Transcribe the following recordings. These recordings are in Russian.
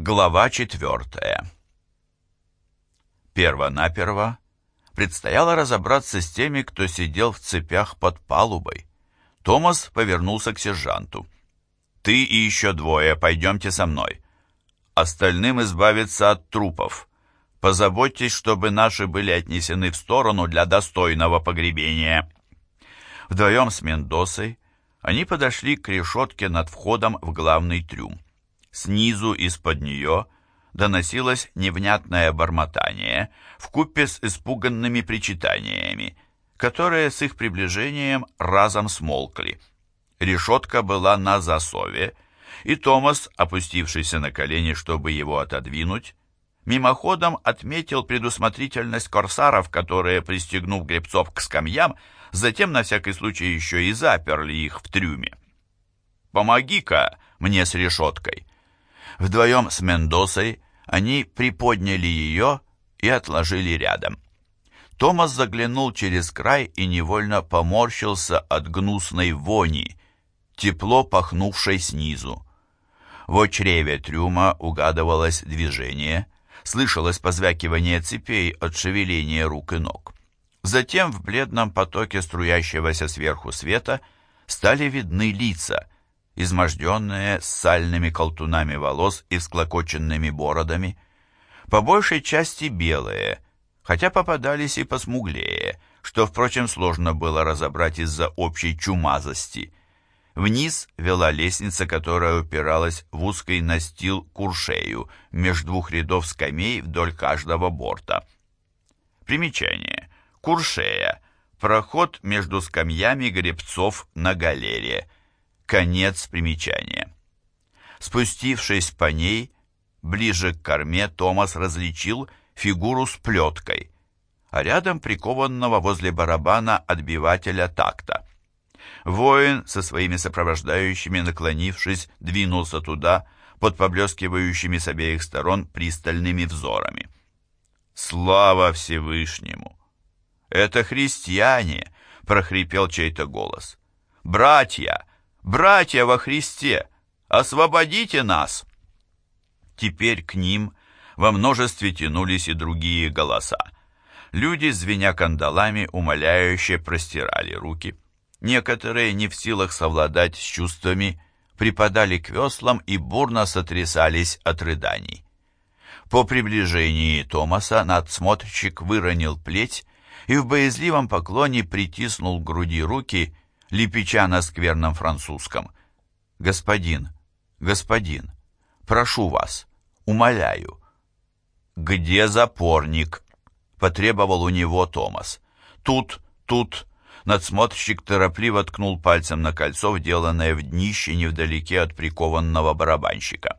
Глава четвертая. Перво-наперво предстояло разобраться с теми, кто сидел в цепях под палубой. Томас повернулся к сержанту. «Ты и еще двое пойдемте со мной. Остальным избавиться от трупов. Позаботьтесь, чтобы наши были отнесены в сторону для достойного погребения». Вдвоем с Мендосой они подошли к решетке над входом в главный трюм. Снизу из-под нее доносилось невнятное бормотание вкупе с испуганными причитаниями, которые с их приближением разом смолкли. Решетка была на засове, и Томас, опустившийся на колени, чтобы его отодвинуть, мимоходом отметил предусмотрительность корсаров, которые, пристегнув гребцов к скамьям, затем на всякий случай еще и заперли их в трюме. «Помоги-ка мне с решеткой!» Вдвоем с Мендосой они приподняли ее и отложили рядом. Томас заглянул через край и невольно поморщился от гнусной вони, тепло пахнувшей снизу. В чреве трюма угадывалось движение, слышалось позвякивание цепей от шевеления рук и ног. Затем в бледном потоке струящегося сверху света стали видны лица — изможденные с сальными колтунами волос и всклокоченными бородами, по большей части белые, хотя попадались и посмуглее, что, впрочем, сложно было разобрать из-за общей чумазости. Вниз вела лестница, которая упиралась в узкий настил куршею между двух рядов скамей вдоль каждого борта. Примечание. Куршея. Проход между скамьями гребцов на галере – Конец примечания. Спустившись по ней, ближе к корме, Томас различил фигуру с плеткой, а рядом прикованного возле барабана отбивателя такта. Воин со своими сопровождающими, наклонившись, двинулся туда, под поблескивающими с обеих сторон пристальными взорами. «Слава Всевышнему!» «Это христиане!» — прохрипел чей-то голос. «Братья! «Братья во Христе, освободите нас!» Теперь к ним во множестве тянулись и другие голоса. Люди, звеня кандалами, умоляюще простирали руки. Некоторые, не в силах совладать с чувствами, припадали к веслам и бурно сотрясались от рыданий. По приближении Томаса надсмотрщик выронил плеть и в боязливом поклоне притиснул к груди руки, лепеча на скверном французском. «Господин, господин, прошу вас, умоляю». «Где запорник?» — потребовал у него Томас. «Тут, тут». Надсмотрщик торопливо ткнул пальцем на кольцо, вделанное в днище невдалеке от прикованного барабанщика.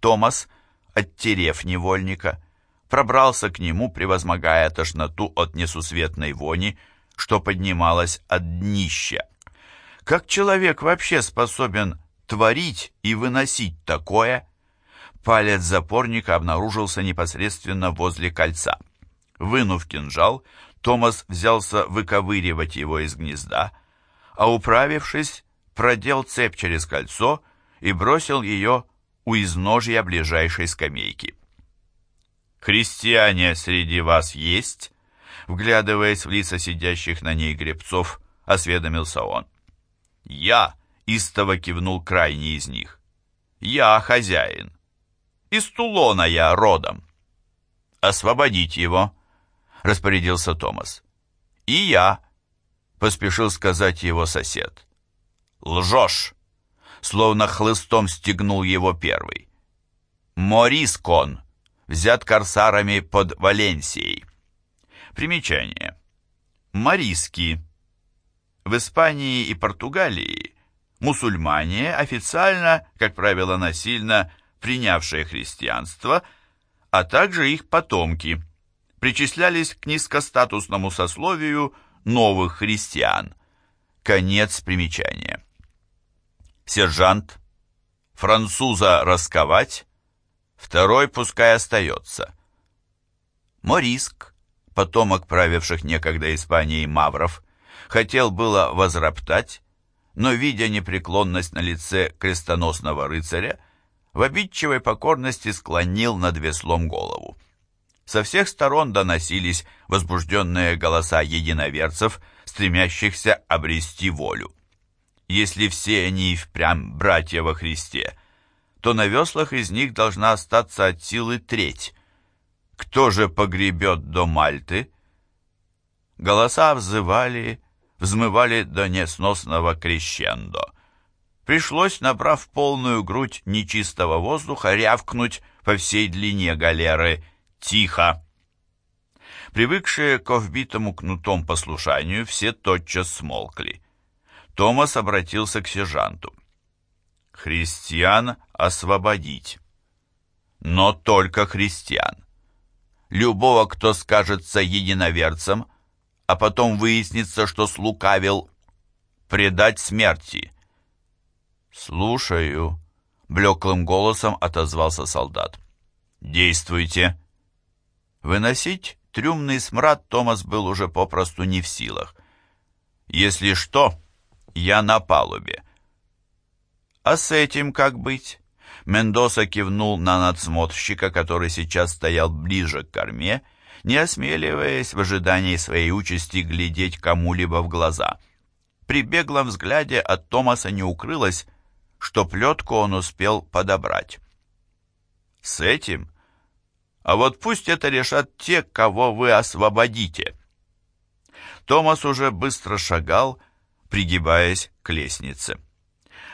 Томас, оттерев невольника, пробрался к нему, превозмогая тошноту от несусветной вони, что поднималась от днища. Как человек вообще способен творить и выносить такое? Палец запорника обнаружился непосредственно возле кольца. Вынув кинжал, Томас взялся выковыривать его из гнезда, а управившись, продел цепь через кольцо и бросил ее у изножья ближайшей скамейки. «Христиане среди вас есть?» Вглядываясь в лица сидящих на ней гребцов, осведомился он. «Я!» — истово кивнул крайний из них. «Я хозяин. Из Тулона я родом». «Освободить его!» — распорядился Томас. «И я!» — поспешил сказать его сосед. «Лжешь!» — словно хлыстом стегнул его первый. «Морис Кон, взят корсарами под Валенсией». Примечание. Мориски в Испании и Португалии мусульмане официально, как правило насильно, принявшие христианство, а также их потомки, причислялись к низкостатусному сословию новых христиан. Конец примечания. Сержант, француза расковать, второй пускай остается. Мориск, потомок правивших некогда Испанией мавров, хотел было возроптать, но, видя непреклонность на лице крестоносного рыцаря, в обидчивой покорности склонил над веслом голову. Со всех сторон доносились возбужденные голоса единоверцев, стремящихся обрести волю. Если все они впрямь братья во Христе, то на веслах из них должна остаться от силы треть. Кто же погребет до Мальты? Голоса взывали, взмывали до несносного крещендо. Пришлось, набрав полную грудь нечистого воздуха, рявкнуть по всей длине галеры «Тихо!». Привыкшие к вбитому кнутом послушанию, все тотчас смолкли. Томас обратился к сержанту. «Христиан освободить. Но только христиан. Любого, кто скажется единоверцем, а потом выяснится, что слукавил, предать смерти». «Слушаю», — блеклым голосом отозвался солдат. «Действуйте». Выносить трюмный смрад Томас был уже попросту не в силах. «Если что, я на палубе». «А с этим как быть?» Мендоса кивнул на надсмотрщика, который сейчас стоял ближе к корме, не осмеливаясь в ожидании своей участи глядеть кому-либо в глаза. При беглом взгляде от Томаса не укрылось, что плетку он успел подобрать. С этим? А вот пусть это решат те, кого вы освободите. Томас уже быстро шагал, пригибаясь к лестнице.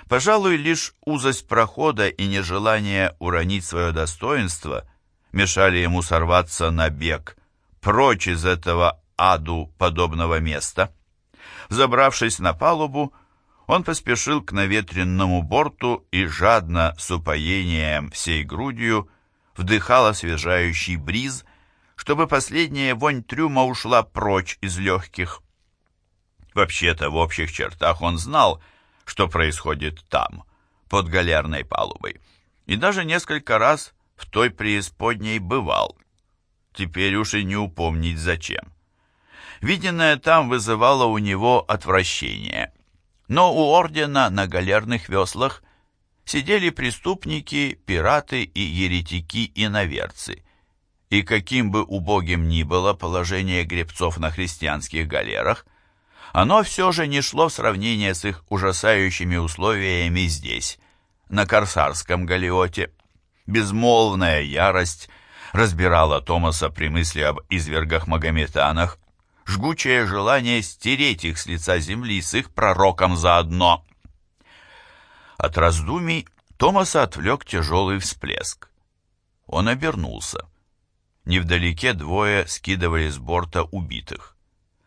Пожалуй, лишь узость прохода и нежелание уронить свое достоинство мешали ему сорваться на бег, прочь из этого аду подобного места. Забравшись на палубу, он поспешил к наветренному борту и жадно, с упоением всей грудью, вдыхал освежающий бриз, чтобы последняя вонь трюма ушла прочь из легких. Вообще-то, в общих чертах он знал, что происходит там, под галерной палубой, и даже несколько раз в той преисподней бывал. Теперь уж и не упомнить зачем. Виденное там вызывало у него отвращение – но у ордена на галерных веслах сидели преступники, пираты и еретики-иноверцы. И каким бы убогим ни было положение гребцов на христианских галерах, оно все же не шло в сравнение с их ужасающими условиями здесь, на корсарском галеоте. Безмолвная ярость разбирала Томаса при мысли об извергах-магометанах, жгучее желание стереть их с лица земли с их пророком заодно. От раздумий Томаса отвлек тяжелый всплеск. Он обернулся. Невдалеке двое скидывали с борта убитых.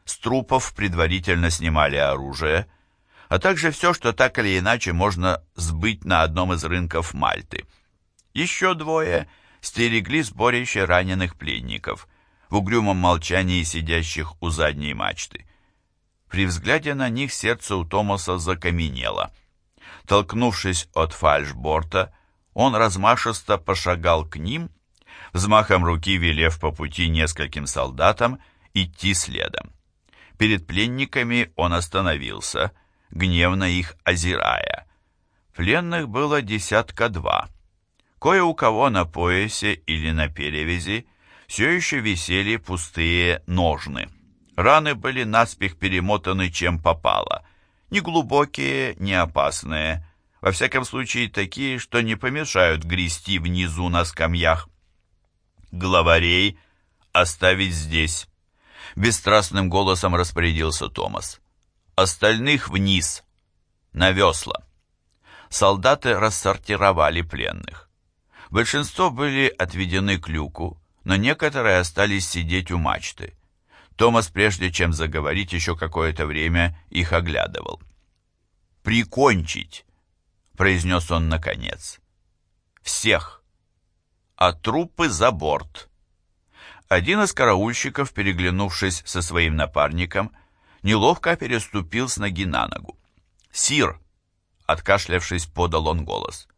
С трупов предварительно снимали оружие, а также все, что так или иначе можно сбыть на одном из рынков Мальты. Еще двое стерегли сборище раненых пленников – в угрюмом молчании сидящих у задней мачты. При взгляде на них сердце у Томаса закаменело. Толкнувшись от фальшборта, он размашисто пошагал к ним, взмахом руки велев по пути нескольким солдатам идти следом. Перед пленниками он остановился, гневно их озирая. Пленных было десятка два. Кое у кого на поясе или на перевязи все еще висели пустые ножны. Раны были наспех перемотаны чем попало. Не глубокие, не опасные. Во всяком случае, такие, что не помешают грести внизу на скамьях. Главарей оставить здесь. Бесстрастным голосом распорядился Томас. Остальных вниз, на весла. Солдаты рассортировали пленных. Большинство были отведены к люку, но некоторые остались сидеть у мачты. Томас, прежде чем заговорить, еще какое-то время их оглядывал. «Прикончить!» — произнес он наконец. «Всех! А трупы за борт!» Один из караульщиков, переглянувшись со своим напарником, неловко переступил с ноги на ногу. «Сир!» — откашлявшись, подал он голос.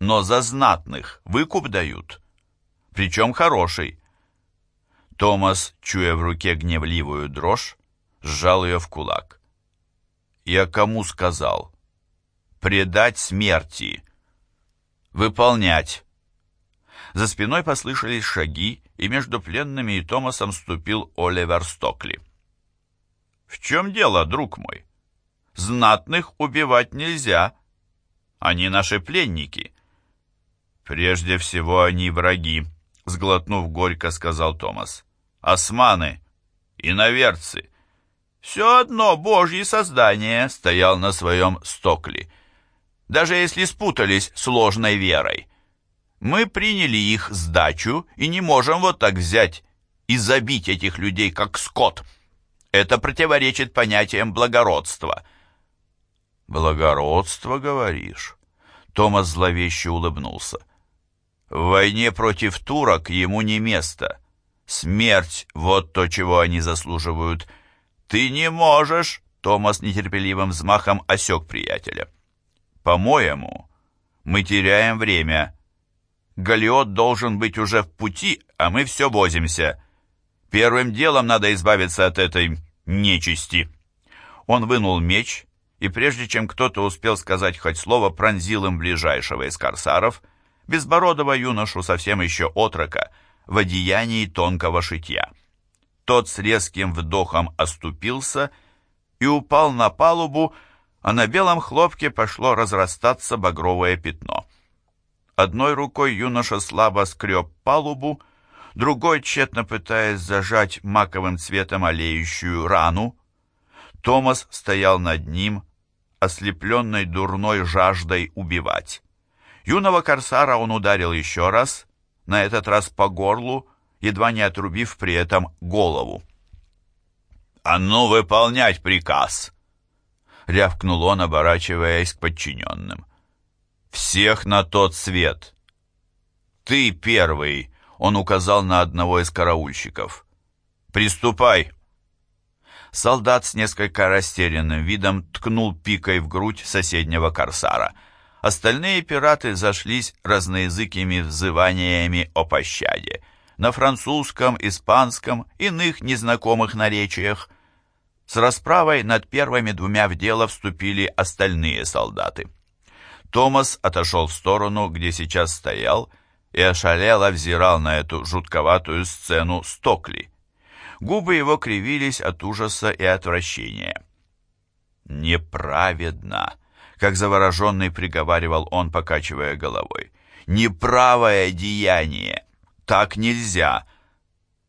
«Но за знатных выкуп дают!» причем хороший. Томас, чуя в руке гневливую дрожь, сжал ее в кулак. «Я кому сказал? Предать смерти!» «Выполнять!» За спиной послышались шаги, и между пленными и Томасом ступил Оливер Стокли. «В чем дело, друг мой? Знатных убивать нельзя. Они наши пленники». «Прежде всего они враги», — сглотнув горько, сказал Томас. «Османы, иноверцы». «Все одно божьи создания», — стоял на своем Стокли. «Даже если спутались с ложной верой». Мы приняли их сдачу и не можем вот так взять и забить этих людей, как скот. Это противоречит понятиям благородства. Благородство, говоришь? Томас зловеще улыбнулся. В войне против турок ему не место. Смерть — вот то, чего они заслуживают. Ты не можешь, Томас нетерпеливым взмахом осек приятеля. По-моему, мы теряем время, Галиот должен быть уже в пути, а мы все возимся. Первым делом надо избавиться от этой нечисти». Он вынул меч, и прежде чем кто-то успел сказать хоть слово, пронзил им ближайшего из корсаров, безбородого юношу, совсем еще отрока, в одеянии тонкого шитья. Тот с резким вдохом оступился и упал на палубу, а на белом хлопке пошло разрастаться багровое пятно. Одной рукой юноша слабо скреб палубу, другой, тщетно пытаясь зажать маковым цветом олеющую рану. Томас стоял над ним, ослепленный дурной жаждой убивать. Юного корсара он ударил еще раз, на этот раз по горлу, едва не отрубив при этом голову. «А ну, выполнять приказ!» — рявкнул он, оборачиваясь к подчиненным. Всех на тот свет. Ты первый, он указал на одного из караульщиков. Приступай. Солдат с несколько растерянным видом ткнул пикой в грудь соседнего корсара. Остальные пираты зашлись разноязыкими взываниями о пощаде. На французском, испанском, иных незнакомых наречиях. С расправой над первыми двумя в дело вступили остальные солдаты. Томас отошел в сторону, где сейчас стоял, и ошалело взирал на эту жутковатую сцену Стокли. Губы его кривились от ужаса и отвращения. «Неправедно!» — как завороженный приговаривал он, покачивая головой. «Неправое деяние! Так нельзя!»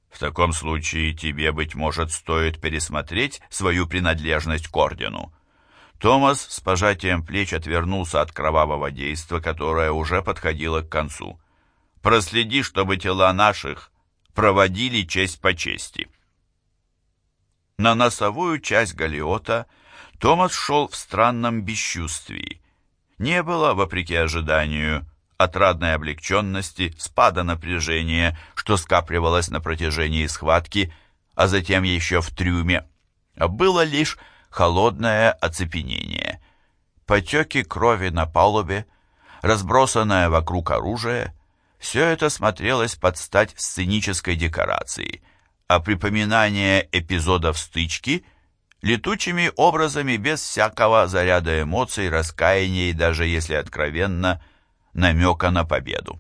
«В таком случае тебе, быть может, стоит пересмотреть свою принадлежность к ордену», Томас с пожатием плеч отвернулся от кровавого действа, которое уже подходило к концу. «Проследи, чтобы тела наших проводили честь по чести». На носовую часть галиота Томас шел в странном бесчувствии. Не было, вопреки ожиданию, отрадной облегченности, спада напряжения, что скапливалось на протяжении схватки, а затем еще в трюме, а было лишь холодное оцепенение. Потеки крови на палубе, разбросанное вокруг оружие, все это смотрелось под стать сценической декорации, а припоминание эпизодов стычки летучими образами без всякого заряда эмоций, раскаяния и даже, если откровенно, намека на победу.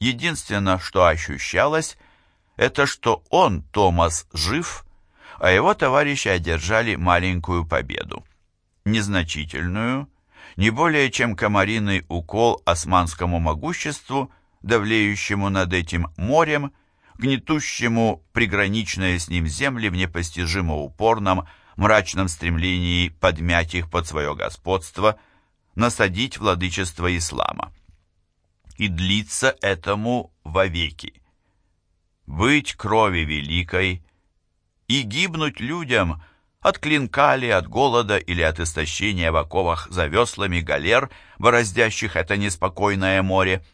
Единственное, что ощущалось, это что он, Томас, жив а его товарищи одержали маленькую победу. Незначительную, не более чем комариный укол османскому могуществу, давлеющему над этим морем, гнетущему приграничные с ним земли в непостижимо упорном, мрачном стремлении подмять их под свое господство, насадить владычество ислама. И длится этому вовеки. Быть крови великой, и гибнуть людям от клинка ли, от голода или от истощения в оковах за веслами галер, бороздящих это неспокойное море.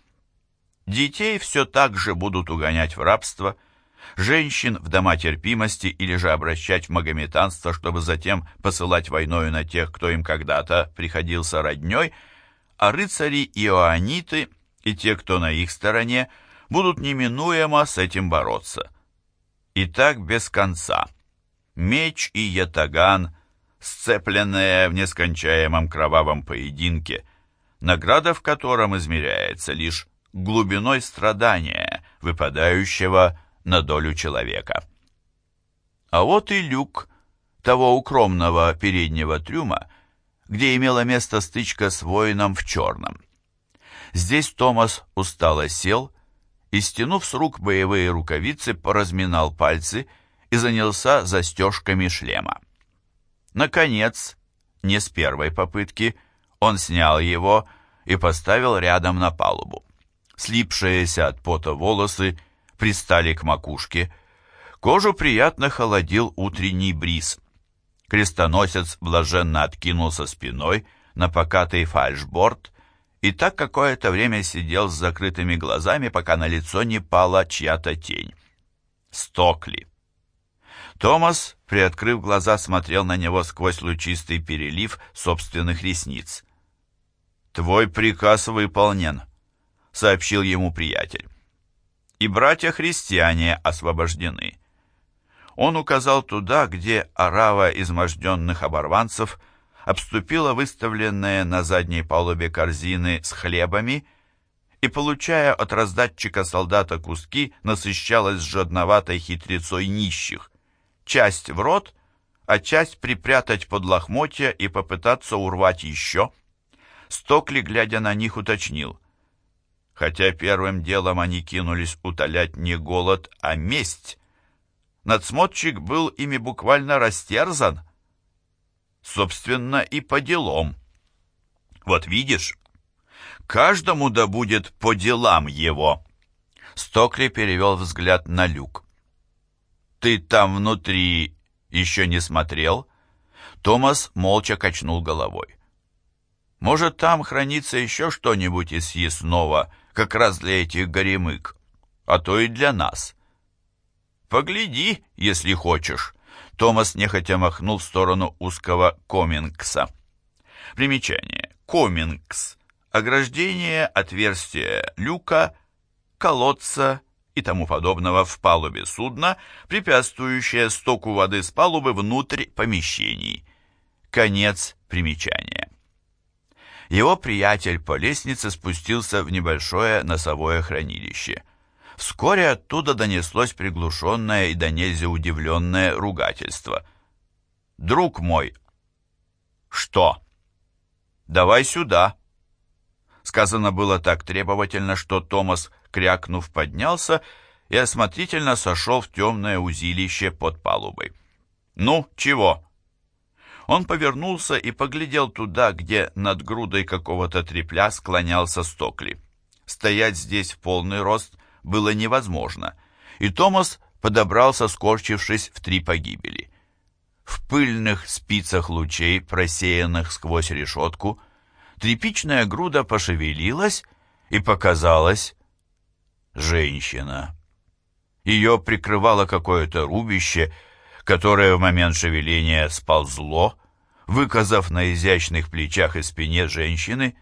Детей все так же будут угонять в рабство, женщин в дома терпимости или же обращать в магометанство, чтобы затем посылать войною на тех, кто им когда-то приходился родней, а рыцари иоанниты и те, кто на их стороне, будут неминуемо с этим бороться. И так без конца. Меч и ятаган, сцепленные в нескончаемом кровавом поединке, награда в котором измеряется лишь глубиной страдания, выпадающего на долю человека. А вот и люк того укромного переднего трюма, где имела место стычка с воином в черном. Здесь Томас устало сел и, стянув с рук боевые рукавицы, поразминал пальцы и занялся застежками шлема. Наконец, не с первой попытки, он снял его и поставил рядом на палубу. Слипшиеся от пота волосы пристали к макушке. Кожу приятно холодил утренний бриз. Крестоносец блаженно откинулся спиной на покатый фальшборд и так какое-то время сидел с закрытыми глазами, пока на лицо не пала чья-то тень. Стокли. Томас, приоткрыв глаза, смотрел на него сквозь лучистый перелив собственных ресниц. «Твой приказ выполнен», — сообщил ему приятель. «И братья-христиане освобождены». Он указал туда, где орава изможденных оборванцев обступила выставленные на задней палубе корзины с хлебами и, получая от раздатчика солдата куски, насыщалась жадноватой хитрецой нищих, часть в рот, а часть припрятать под лохмотья и попытаться урвать еще. Стокли, глядя на них, уточнил. Хотя первым делом они кинулись утолять не голод, а месть. Надсмотрщик был ими буквально растерзан. Собственно, и по делам. Вот видишь, каждому да будет по делам его. Стокли перевел взгляд на люк. «Ты там внутри еще не смотрел?» Томас молча качнул головой. «Может, там хранится еще что-нибудь из съестного, как раз для этих горемык, а то и для нас». «Погляди, если хочешь», — Томас нехотя махнул в сторону узкого комингса. Примечание. Комингс. Ограждение, отверстие люка, колодца, и тому подобного в палубе судна, препятствующее стоку воды с палубы внутрь помещений. Конец примечания. Его приятель по лестнице спустился в небольшое носовое хранилище. Вскоре оттуда донеслось приглушенное и до нельзя удивленное ругательство. «Друг мой!» «Что?» «Давай сюда!» Сказано было так требовательно, что Томас крякнув, поднялся и осмотрительно сошел в темное узилище под палубой. «Ну, чего?» Он повернулся и поглядел туда, где над грудой какого-то трепля склонялся Стокли. Стоять здесь в полный рост было невозможно, и Томас подобрался, скорчившись в три погибели. В пыльных спицах лучей, просеянных сквозь решетку, тряпичная груда пошевелилась и показалась женщина. Ее прикрывало какое-то рубище, которое в момент шевеления сползло, выказав на изящных плечах и спине женщины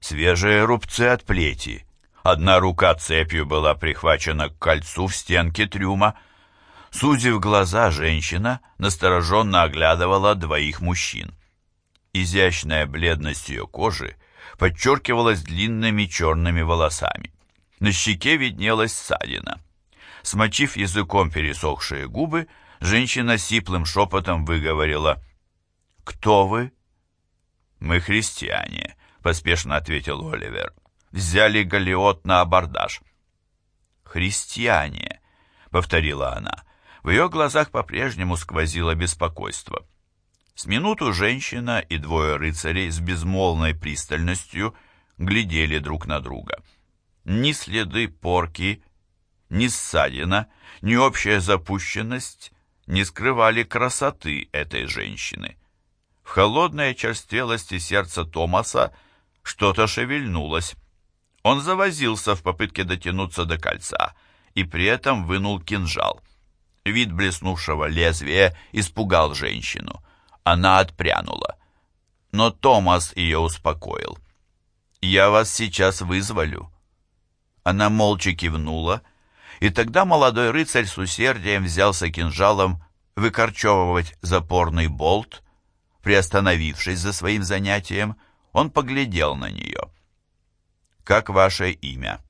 свежие рубцы от плети. Одна рука цепью была прихвачена к кольцу в стенке трюма. Сузив глаза, женщина настороженно оглядывала двоих мужчин. Изящная бледность ее кожи подчеркивалась длинными черными волосами. На щеке виднелась ссадина. Смочив языком пересохшие губы, женщина сиплым шепотом выговорила «Кто вы?» «Мы христиане», — поспешно ответил Оливер. «Взяли галиот на абордаж». «Христиане», — повторила она. В ее глазах по-прежнему сквозило беспокойство. С минуту женщина и двое рыцарей с безмолвной пристальностью глядели друг на друга. Ни следы порки, ни ссадина, ни общая запущенность не скрывали красоты этой женщины. В холодной очерствелости сердца Томаса что-то шевельнулось. Он завозился в попытке дотянуться до кольца и при этом вынул кинжал. Вид блеснувшего лезвия испугал женщину. Она отпрянула. Но Томас ее успокоил. «Я вас сейчас вызволю. Она молча кивнула, и тогда молодой рыцарь с усердием взялся кинжалом выкорчевывать запорный болт. Приостановившись за своим занятием, он поглядел на нее. как ваше имя?»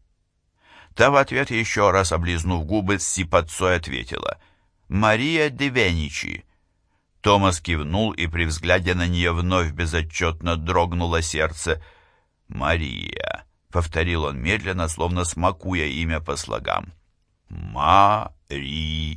Та в ответ еще раз облизнув губы, с сипотцой ответила. «Мария де Веничи». Томас кивнул, и при взгляде на нее вновь безотчетно дрогнуло сердце. «Мария», — повторил он медленно, словно смакуя имя по слогам. «Мария».